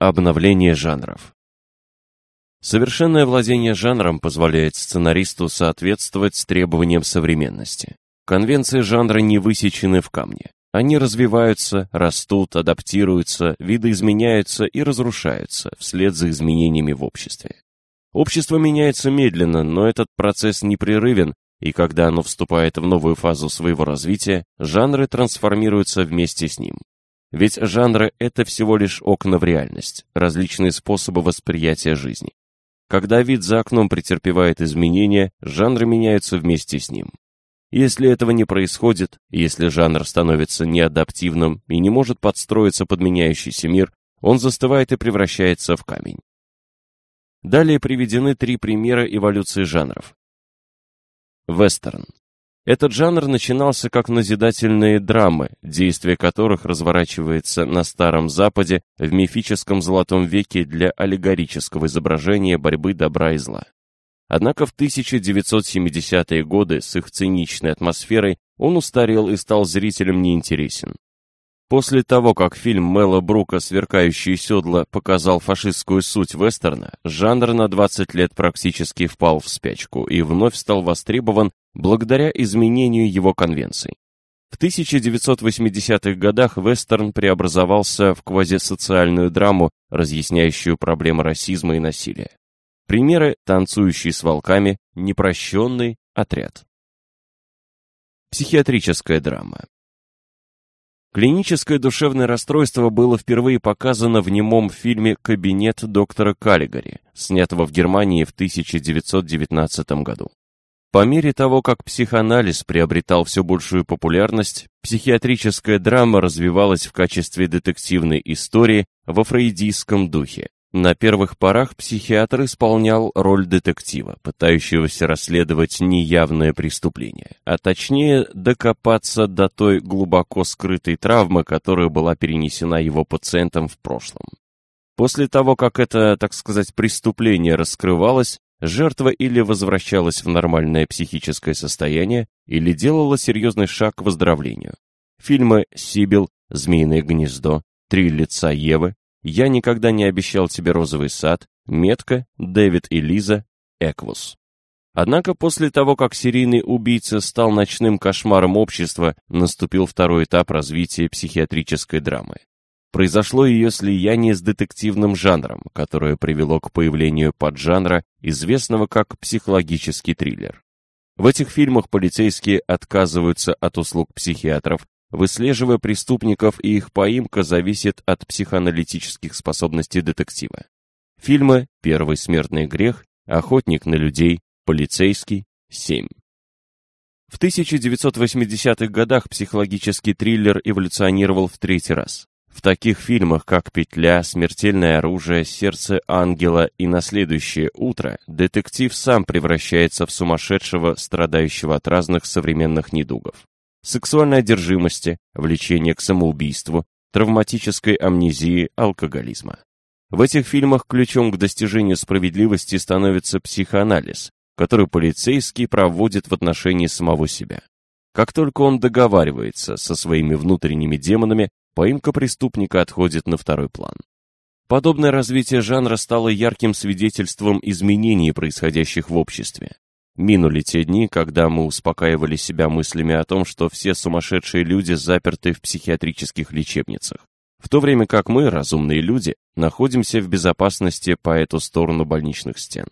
Обновление жанров Совершенное владение жанром позволяет сценаристу соответствовать требованиям современности. Конвенции жанра не высечены в камне. Они развиваются, растут, адаптируются, видоизменяются и разрушаются вслед за изменениями в обществе. Общество меняется медленно, но этот процесс непрерывен, и когда оно вступает в новую фазу своего развития, жанры трансформируются вместе с ним. Ведь жанры — это всего лишь окна в реальность, различные способы восприятия жизни. Когда вид за окном претерпевает изменения, жанры меняются вместе с ним. Если этого не происходит, если жанр становится неадаптивным и не может подстроиться под меняющийся мир, он застывает и превращается в камень. Далее приведены три примера эволюции жанров. Вестерн. Этот жанр начинался как назидательные драмы, действие которых разворачивается на Старом Западе в мифическом Золотом веке для аллегорического изображения борьбы добра и зла. Однако в 1970-е годы с их циничной атмосферой он устарел и стал зрителям неинтересен. После того, как фильм Мэла Брука «Сверкающие седла» показал фашистскую суть вестерна, жанр на 20 лет практически впал в спячку и вновь стал востребован благодаря изменению его конвенций. В 1980-х годах вестерн преобразовался в квазисоциальную драму, разъясняющую проблемы расизма и насилия. Примеры «Танцующий с волками», «Непрощенный», «Отряд». Психиатрическая драма. Клиническое душевное расстройство было впервые показано в немом фильме «Кабинет доктора Каллигари», снятого в Германии в 1919 году. По мере того, как психоанализ приобретал все большую популярность, психиатрическая драма развивалась в качестве детективной истории во фрейдийском духе, на первых порах психиатр исполнял роль детектива, пытающегося расследовать неявное преступление, а точнее докопаться до той глубоко скрытой травмы, которая была перенесена его пациентом в прошлом. После того, как это, так сказать, преступление раскрывалось, жертва или возвращалась в нормальное психическое состояние, или делала серьезный шаг к выздоровлению. Фильмы «Сибил», «Змеиное гнездо», «Три лица Евы», я никогда не обещал тебе розовый сад, Метка, Дэвид и Лиза, Эквус. Однако после того, как серийный убийца стал ночным кошмаром общества, наступил второй этап развития психиатрической драмы. Произошло ее слияние с детективным жанром, которое привело к появлению поджанра, известного как психологический триллер. В этих фильмах полицейские отказываются от услуг психиатров, Выслеживая преступников и их поимка зависит от психоаналитических способностей детектива. Фильмы «Первый смертный грех», «Охотник на людей», «Полицейский», «Семь». В 1980-х годах психологический триллер эволюционировал в третий раз. В таких фильмах, как «Петля», «Смертельное оружие», «Сердце ангела» и «На следующее утро» детектив сам превращается в сумасшедшего, страдающего от разных современных недугов сексуальной одержимости, влечения к самоубийству, травматической амнезии, алкоголизма. В этих фильмах ключом к достижению справедливости становится психоанализ, который полицейский проводит в отношении самого себя. Как только он договаривается со своими внутренними демонами, поимка преступника отходит на второй план. Подобное развитие жанра стало ярким свидетельством изменений, происходящих в обществе. Минули те дни, когда мы успокаивали себя мыслями о том, что все сумасшедшие люди заперты в психиатрических лечебницах, в то время как мы, разумные люди, находимся в безопасности по эту сторону больничных стен.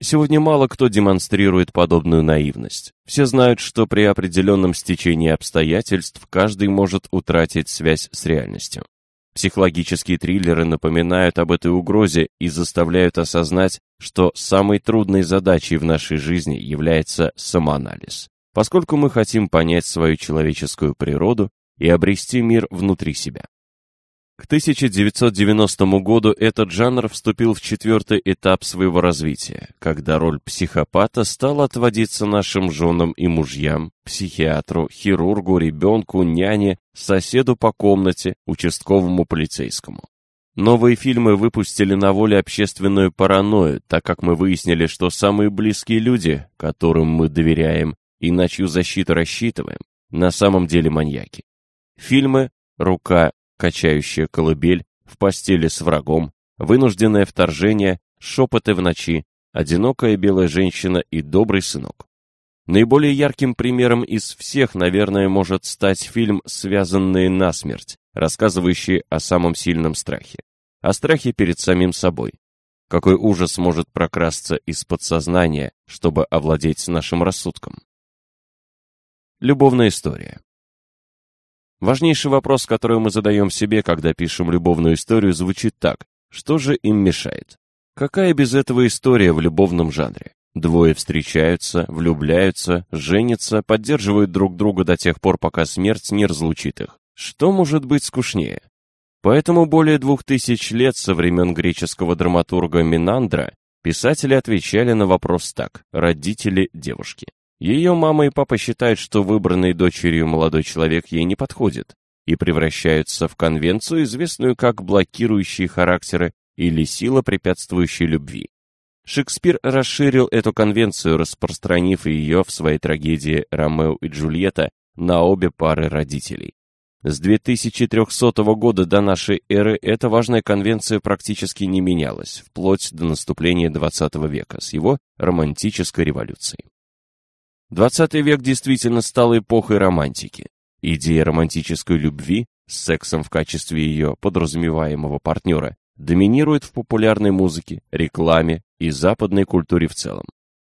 Сегодня мало кто демонстрирует подобную наивность. Все знают, что при определенном стечении обстоятельств каждый может утратить связь с реальностью. Психологические триллеры напоминают об этой угрозе и заставляют осознать, что самой трудной задачей в нашей жизни является самоанализ, поскольку мы хотим понять свою человеческую природу и обрести мир внутри себя. К 1990 году этот жанр вступил в четвертый этап своего развития, когда роль психопата стала отводиться нашим женам и мужьям, психиатру, хирургу, ребенку, няне, соседу по комнате, участковому полицейскому. Новые фильмы выпустили на воле общественную паранойю, так как мы выяснили, что самые близкие люди, которым мы доверяем и на чью защиту рассчитываем, на самом деле маньяки. Фильмы «Рука качающая колыбель, в постели с врагом, вынужденное вторжение, шепоты в ночи, одинокая белая женщина и добрый сынок. Наиболее ярким примером из всех, наверное, может стать фильм «Связанные насмерть», рассказывающий о самом сильном страхе. О страхе перед самим собой. Какой ужас может прокрасться из подсознания, чтобы овладеть нашим рассудком? Любовная история. Важнейший вопрос, который мы задаем себе, когда пишем любовную историю, звучит так. Что же им мешает? Какая без этого история в любовном жанре? Двое встречаются, влюбляются, женятся, поддерживают друг друга до тех пор, пока смерть не разлучит их. Что может быть скучнее? Поэтому более двух тысяч лет со времен греческого драматурга Минандра писатели отвечали на вопрос так «родители девушки». Ее мама и папа считают, что выбранный дочерью молодой человек ей не подходит, и превращаются в конвенцию, известную как блокирующие характеры или сила, препятствующая любви. Шекспир расширил эту конвенцию, распространив ее в своей трагедии «Ромео и Джульетта» на обе пары родителей. С 2300 года до нашей эры эта важная конвенция практически не менялась, вплоть до наступления XX века с его романтической революцией. 20 век действительно стал эпохой романтики. Идея романтической любви с сексом в качестве ее подразумеваемого партнера доминирует в популярной музыке, рекламе и западной культуре в целом.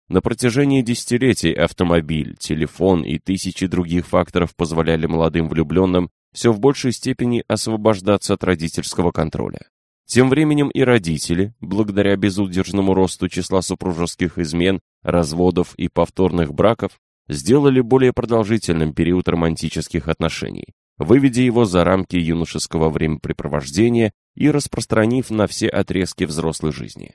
На протяжении десятилетий автомобиль, телефон и тысячи других факторов позволяли молодым влюбленным все в большей степени освобождаться от родительского контроля. Тем временем и родители, благодаря безудержному росту числа супружеских измен, разводов и повторных браков, сделали более продолжительным период романтических отношений, выведя его за рамки юношеского времяпрепровождения и распространив на все отрезки взрослой жизни.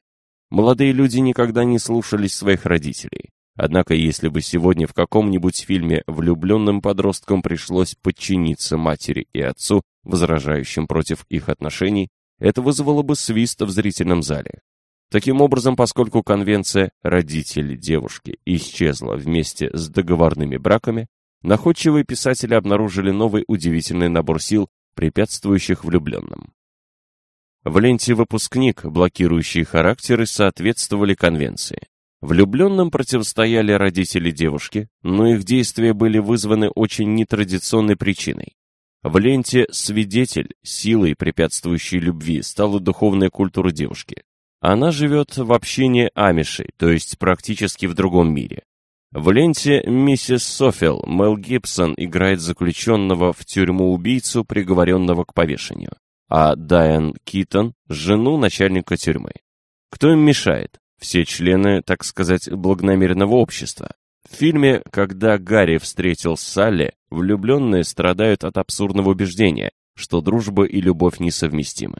Молодые люди никогда не слушались своих родителей. Однако, если бы сегодня в каком-нибудь фильме влюбленным подросткам пришлось подчиниться матери и отцу, возражающим против их отношений, это вызвало бы свист в зрительном зале. Таким образом, поскольку конвенция «родители девушки» исчезла вместе с договорными браками, находчивые писатели обнаружили новый удивительный набор сил, препятствующих влюбленным. В ленте «Выпускник» блокирующие характеры соответствовали конвенции. Влюбленным противостояли родители девушки, но их действия были вызваны очень нетрадиционной причиной. В ленте «Свидетель» силой, препятствующей любви, стала духовная культура девушки. Она живет в общине Амишей, то есть практически в другом мире. В ленте «Миссис Софил» Мел Гибсон играет заключенного в тюрьму убийцу, приговоренного к повешению, а Дайан Китон – жену начальника тюрьмы. Кто им мешает? Все члены, так сказать, благонамеренного общества. В фильме «Когда Гарри встретил Салли», влюбленные страдают от абсурдного убеждения, что дружба и любовь несовместимы.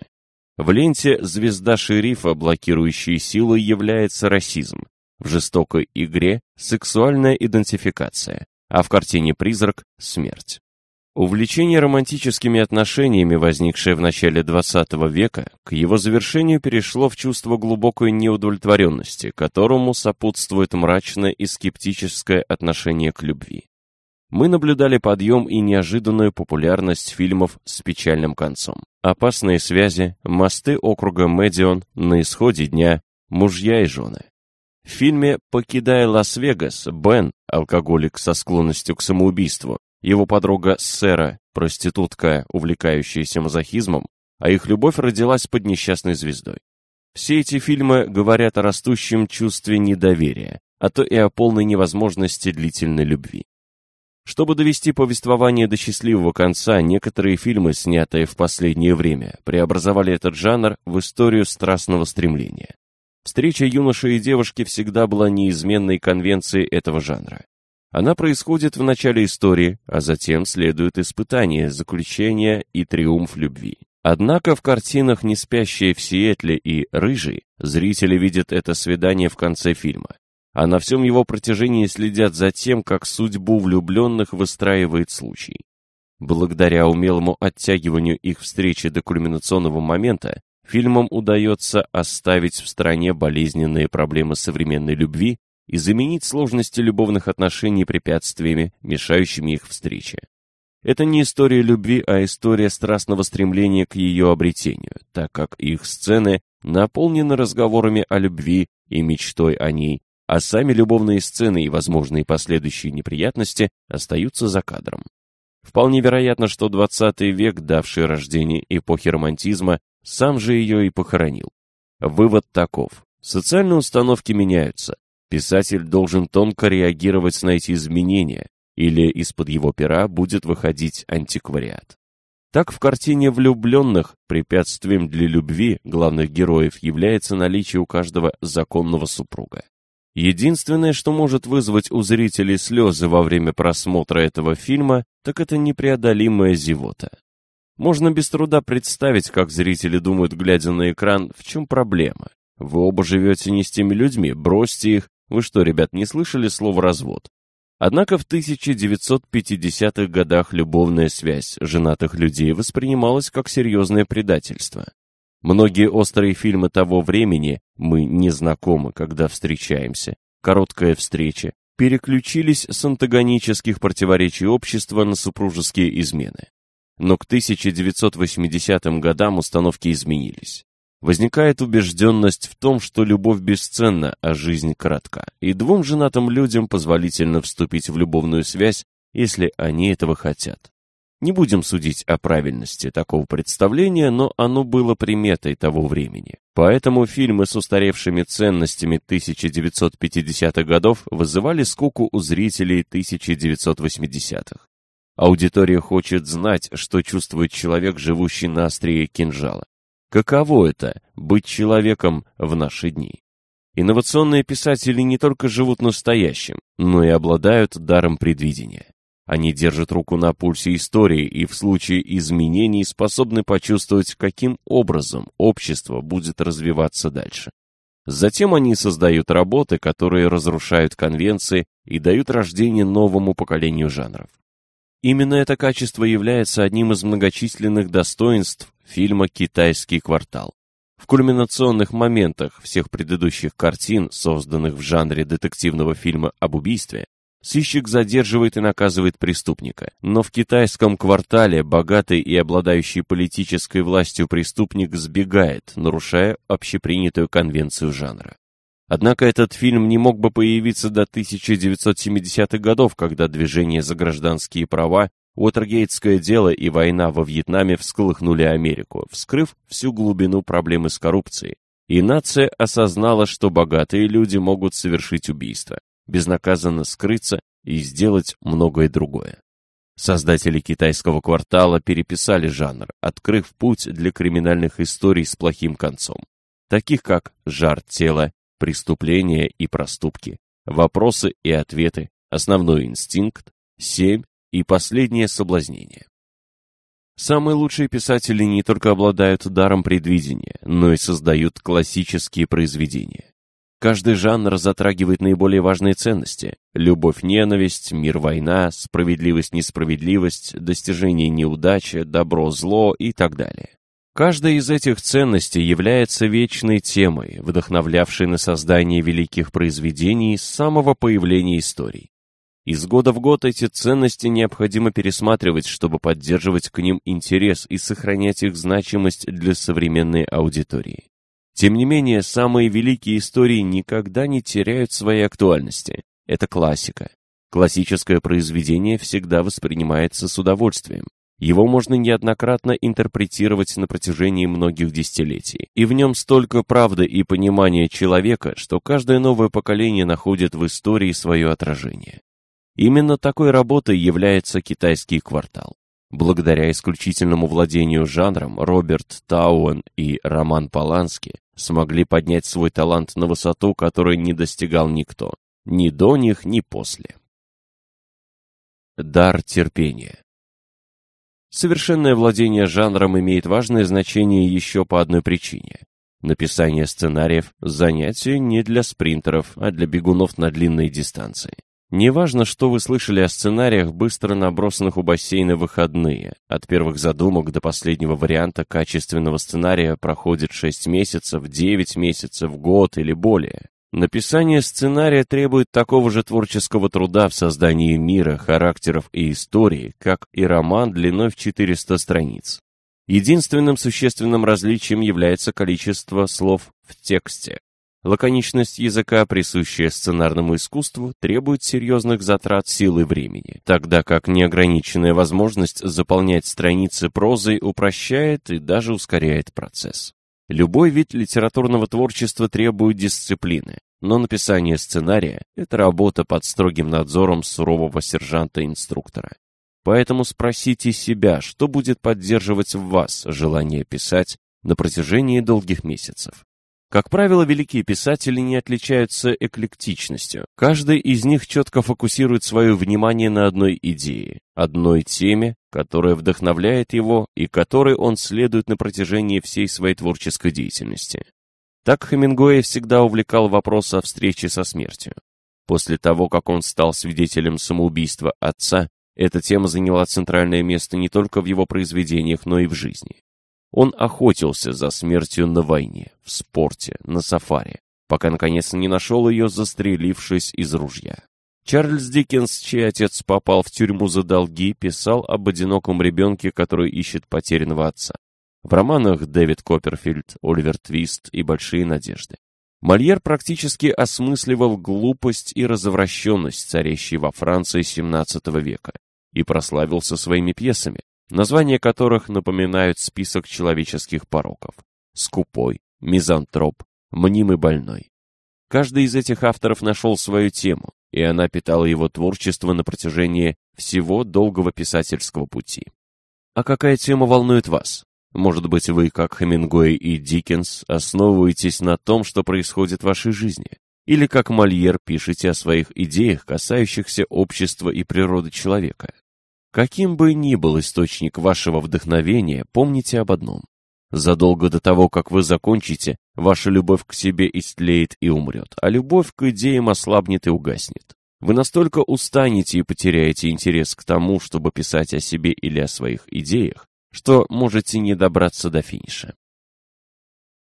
В ленте «Звезда шерифа», блокирующей силой, является расизм. В жестокой игре – сексуальная идентификация, а в картине «Призрак» – смерть. Увлечение романтическими отношениями, возникшее в начале XX века, к его завершению перешло в чувство глубокой неудовлетворенности, которому сопутствует мрачное и скептическое отношение к любви. Мы наблюдали подъем и неожиданную популярность фильмов с печальным концом. «Опасные связи», «Мосты округа Медион», «На исходе дня», «Мужья и жены». В фильме «Покидая Лас-Вегас» Бен, алкоголик со склонностью к самоубийству, его подруга Сера, проститутка, увлекающаяся мазохизмом, а их любовь родилась под несчастной звездой. Все эти фильмы говорят о растущем чувстве недоверия, а то и о полной невозможности длительной любви. Чтобы довести повествование до счастливого конца, некоторые фильмы, снятые в последнее время, преобразовали этот жанр в историю страстного стремления. Встреча юноши и девушки всегда была неизменной конвенцией этого жанра. Она происходит в начале истории, а затем следует испытание, заключение и триумф любви. Однако в картинах «Не спящие в Сиэтле» и «Рыжий» зрители видят это свидание в конце фильма, а на всем его протяжении следят за тем, как судьбу влюбленных выстраивает случай. Благодаря умелому оттягиванию их встречи до кульминационного момента, фильмам удается оставить в стране болезненные проблемы современной любви и заменить сложности любовных отношений препятствиями, мешающими их встрече. Это не история любви, а история страстного стремления к ее обретению, так как их сцены наполнены разговорами о любви и мечтой о ней, а сами любовные сцены и возможные последующие неприятности остаются за кадром. Вполне вероятно, что 20 век, давший рождение эпохи романтизма, сам же ее и похоронил. Вывод таков. Социальные установки меняются. Писатель должен тонко реагировать на эти изменения, или из-под его пера будет выходить антиквариат. Так в картине «Влюбленных» препятствием для любви главных героев является наличие у каждого законного супруга. Единственное, что может вызвать у зрителей слезы во время просмотра этого фильма, так это непреодолимая зевота. Можно без труда представить, как зрители думают, глядя на экран, в чем проблема. Вы оба живете не с теми людьми, бросьте их. Вы что, ребят, не слышали слово «развод»? Однако в 1950-х годах любовная связь женатых людей воспринималась как серьезное предательство. Многие острые фильмы того времени «Мы не знакомы, когда встречаемся», «Короткая встреча» переключились с антагонических противоречий общества на супружеские измены. Но к 1980 годам установки изменились возникает убежденность в том, что любовь бесценна, а жизнь кратка, и двум женатым людям позволительно вступить в любовную связь, если они этого хотят. Не будем судить о правильности такого представления, но оно было приметой того времени. Поэтому фильмы с устаревшими ценностями 1950-х годов вызывали скуку у зрителей 1980-х. Аудитория хочет знать, что чувствует человек, живущий на острие кинжала. Каково это — быть человеком в наши дни? Инновационные писатели не только живут настоящим, но и обладают даром предвидения. Они держат руку на пульсе истории и в случае изменений способны почувствовать, каким образом общество будет развиваться дальше. Затем они создают работы, которые разрушают конвенции и дают рождение новому поколению жанров. Именно это качество является одним из многочисленных достоинств фильма «Китайский квартал». В кульминационных моментах всех предыдущих картин, созданных в жанре детективного фильма об убийстве, сыщик задерживает и наказывает преступника. Но в китайском квартале богатый и обладающий политической властью преступник сбегает, нарушая общепринятую конвенцию жанра. Однако этот фильм не мог бы появиться до 1970-х годов, когда движение за гражданские права Уотергейтское дело и война во Вьетнаме всколыхнули Америку, вскрыв всю глубину проблемы с коррупцией. И нация осознала, что богатые люди могут совершить убийство, безнаказанно скрыться и сделать многое другое. Создатели китайского квартала переписали жанр, открыв путь для криминальных историй с плохим концом, таких как «Жар тела», «Преступления и проступки», «Вопросы и ответы», «Основной инстинкт», «Семь», и последнее соблазнение. Самые лучшие писатели не только обладают даром предвидения, но и создают классические произведения. Каждый жанр затрагивает наиболее важные ценности – любовь-ненависть, мир-война, справедливость-несправедливость, достижение-неудача, добро-зло и так далее. Каждая из этих ценностей является вечной темой, вдохновлявшей на создание великих произведений с самого появления историй. Из года в год эти ценности необходимо пересматривать, чтобы поддерживать к ним интерес и сохранять их значимость для современной аудитории. Тем не менее, самые великие истории никогда не теряют своей актуальности. Это классика. Классическое произведение всегда воспринимается с удовольствием. Его можно неоднократно интерпретировать на протяжении многих десятилетий. И в нем столько правды и понимания человека, что каждое новое поколение находит в истории свое отражение. Именно такой работой является китайский квартал. Благодаря исключительному владению жанром Роберт Тауэн и Роман Полански смогли поднять свой талант на высоту, которой не достигал никто, ни до них, ни после. Дар терпения Совершенное владение жанром имеет важное значение еще по одной причине. Написание сценариев – занятие не для спринтеров, а для бегунов на длинные дистанции. Неважно, что вы слышали о сценариях, быстро набросанных у бассейна выходные. От первых задумок до последнего варианта качественного сценария проходит 6 месяцев, 9 месяцев, год или более. Написание сценария требует такого же творческого труда в создании мира, характеров и истории, как и роман длиной в 400 страниц. Единственным существенным различием является количество слов в тексте. Лаконичность языка, присущая сценарному искусству, требует серьезных затрат сил и времени, тогда как неограниченная возможность заполнять страницы прозой упрощает и даже ускоряет процесс. Любой вид литературного творчества требует дисциплины, но написание сценария – это работа под строгим надзором сурового сержанта-инструктора. Поэтому спросите себя, что будет поддерживать в вас желание писать на протяжении долгих месяцев. Как правило, великие писатели не отличаются эклектичностью. Каждый из них четко фокусирует свое внимание на одной идее, одной теме, которая вдохновляет его и которой он следует на протяжении всей своей творческой деятельности. Так Хемингуэй всегда увлекал вопрос о встрече со смертью. После того, как он стал свидетелем самоубийства отца, эта тема заняла центральное место не только в его произведениях, но и в жизни. Он охотился за смертью на войне, в спорте, на сафари, пока наконец не нашел ее, застрелившись из ружья. Чарльз Диккенс, чей отец попал в тюрьму за долги, писал об одиноком ребенке, который ищет потерянного отца. В романах Дэвид Копперфильд, Оливер Твист и «Большие надежды». Мольер практически осмысливал глупость и развращенность, царящей во Франции XVII века, и прославился своими пьесами, названия которых напоминают список человеческих пороков. Скупой, мизантроп, мнимый больной. Каждый из этих авторов нашел свою тему, и она питала его творчество на протяжении всего долгого писательского пути. А какая тема волнует вас? Может быть, вы, как Хемингуэй и Диккенс, основываетесь на том, что происходит в вашей жизни? Или, как Мольер, пишете о своих идеях, касающихся общества и природы человека? Каким бы ни был источник вашего вдохновения, помните об одном. Задолго до того, как вы закончите, ваша любовь к себе истлеет и умрет, а любовь к идеям ослабнет и угаснет. Вы настолько устанете и потеряете интерес к тому, чтобы писать о себе или о своих идеях, что можете не добраться до финиша.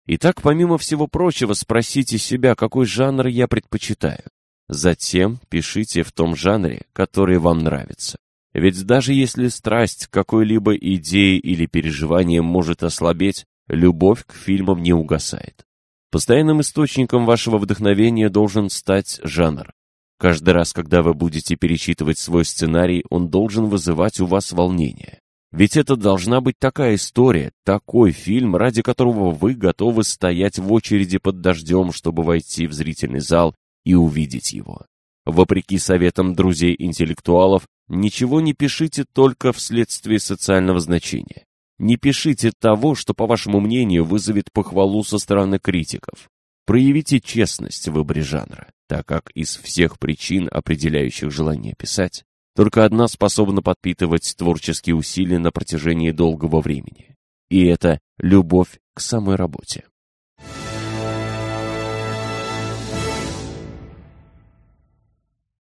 Итак, помимо всего прочего, спросите себя, какой жанр я предпочитаю. Затем пишите в том жанре, который вам нравится. Ведь даже если страсть к какой-либо идее или переживанием может ослабеть, любовь к фильмам не угасает. Постоянным источником вашего вдохновения должен стать жанр. Каждый раз, когда вы будете перечитывать свой сценарий, он должен вызывать у вас волнение. Ведь это должна быть такая история, такой фильм, ради которого вы готовы стоять в очереди под дождем, чтобы войти в зрительный зал и увидеть его. Вопреки советам друзей-интеллектуалов, ничего не пишите только вследствие социального значения. Не пишите того, что, по вашему мнению, вызовет похвалу со стороны критиков. Проявите честность в выборе жанра, так как из всех причин, определяющих желание писать, только одна способна подпитывать творческие усилия на протяжении долгого времени. И это любовь к самой работе.